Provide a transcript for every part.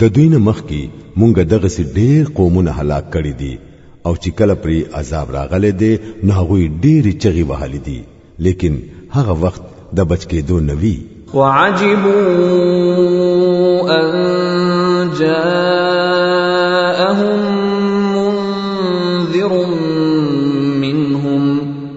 د دوی نه مخکي مونږ دغه سي ډیر قومونه هلاک کړي دي او چې کله پرې عذاب راغلی دی نو هغه ډېری چغي وهلې دي لیکن هغه وخت د بچ کېدو نوي وعجبوا ان جاءهم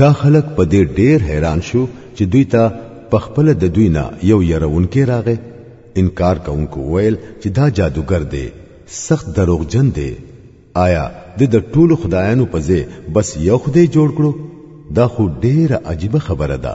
دا خلک په دې ډیر حیران شو چې دوی ته په خپل د دوی نه یو يرونکې راغې انکار کوونکو ویل چې دا جادوګر دی سخت دروغجن دی آیا د د ټولو خدایانو په ځای بس یو خدای جوړ کړو دا خو ډیره عجیب خبره ده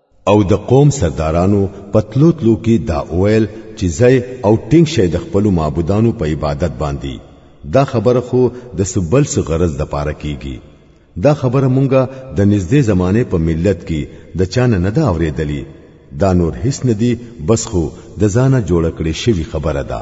او د قوم سردارانو پتلو تلو کې دا اویل چې زای او ټینګ شي د خپل معبودانو په عبادت باندې دا خبره خو د سبل څه غرض د پاره کیږي دا خبره مونږه د نږدې زمانه په ملت کې د چانه نه دا اورېدلې دا نور هیڅ نه دی بس خو د ځانه جوړ کړې شوی خبره ده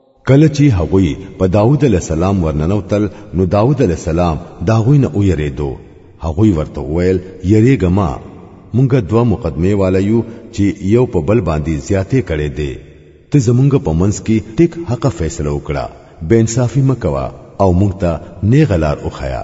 کله چې هغوی په داوود علی السلام ورننوتل نو داوود علی السلام دا غوی نه ویریدو هغوی ورته ویل یریګه ما مونږه دوه مقدمه والایو چې یو په بل باندې زیاتې کړي دي ته زمونږ په منځ کې ټیک حق فیصله وکړه بے انصافي مکوا او مونږ ته نه غلار او خیا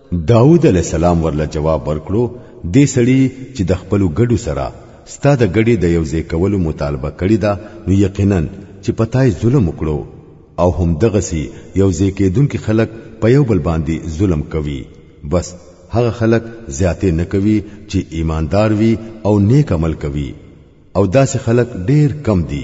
داود علیه السلام ورله جواب ورکړو دې سړي چې د خپل ګډو سره ستا د ګډي د یو ځای کولو مطالبه کړې ده نو یقینا چې پتاي ظلم وکړو او هم دغه سي یو ځای کېدونکو خلک په یو بل باندې ظلم کوي بس هغه خلک زیاتې نه کوي چې ایماندار وي او نیک عمل کوي او داسې خلک ډېر کم دي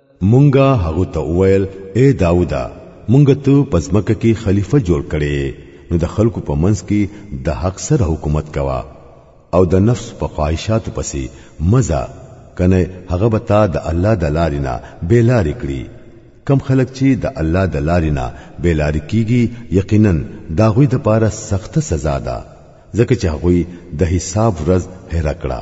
مونږه هغه ته وویل اے داودا مونږه ته پزمکه کې خلیفہ جوړ کړي نو د خلکو په منځ کې د حق سره حکومت کوا او د نفس په خواهشاتو پسې مزه کنه هغه به تا د الله د لارې نه بیلارې کړي کم خلک چې د الله د لارې نه بیلارې کیږي یقینا دا غوي د پاره سخته سزا ده ځکه چې هغوی د حساب ورځ هره کړه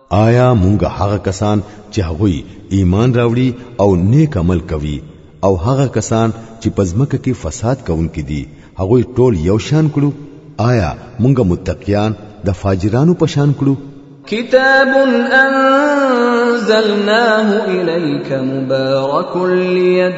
آیا مونږ هغه کسان چې هغوی ایمان راوړي او نیک عمل کوي او هغه کسان چې پزمکه کې فساد کوونکې دي هغوی ټول یو شان کړو آیا مونږ متقیان د فاجرانو په شان کړو کتاب انزلناه الیک مبارک لید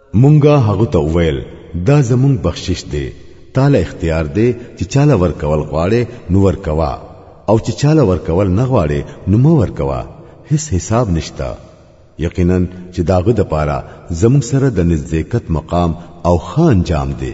مونږه هغه ته ویل دا زمونږ بخشش دی تاله اختیار دی چې چاله ورکول غواړي نو ورکوا او چې چاله ورکول نه غواړي نو مو ورکوا هیڅ حساب نشته یقینا چې داغه د پاره زمونږ سره د نزدېکت مقام او خان جام دی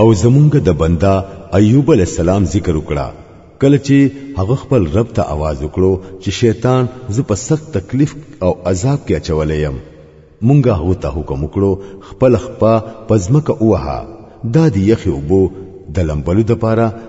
او زمونږ د بندا ایوب علی السلام ذکر وکړه کله چې هغه خپل رب ته आवाज وکړو چې شیطان زه په سخت تکلیف او عذاب کې اچولې يم مونږه هو ته حکم وکړو خپل خپا پزمکه اوها دا دی یخي وبو د لمبلو د پاره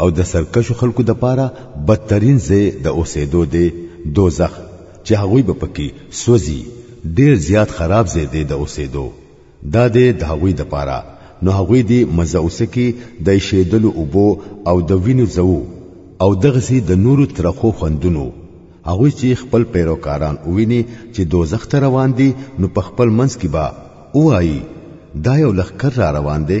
او د سرکشو خلکو د پاره بدترین ځای د اوسېدو دی دوزخ چې هغوی به پکې سوځي ډیر زیات خراب ځای دی د اوسېدو دا دی د هغوی د پاره نو هغوی دی مزه اوسکی د شیدلو اوبو او د وینو زو او دغسی د نورو ترخو خوندونو هغوی چې خپل پیروکاران وویني چې دوزخ ته روان دي نو په خپل منځ کې به وایي دا یو لخر را روان دی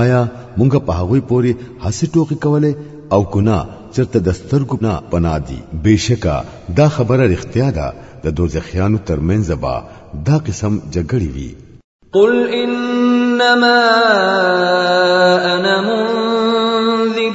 آیا مونږ په هغه پوری هسې ټوکی کوله او کنا چرته د سترګو نه پنا دي بشکا دا خبره رښتیا ده د دوزخیانو ترمنځ با دا قسم جګړې وي قل انما انا منذر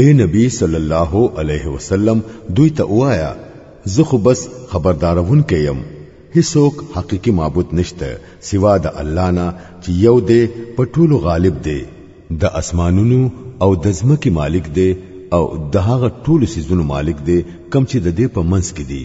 اے نبی صلی الله علیه وسلم دوی ته وایا زه خو بس خبردارون کيم هیڅوک حقيقي معبود نشته سوا د الله نه چې یو دی په ټولو غالب دی د اسمانونو او د ځمکې مالک دی او د هغه ټولو سيزونو مالک دی کم چې د دې په منځ کې دی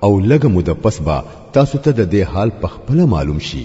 او لګه مو د پس با تاسو ته د دې حال په خپل معلوم شي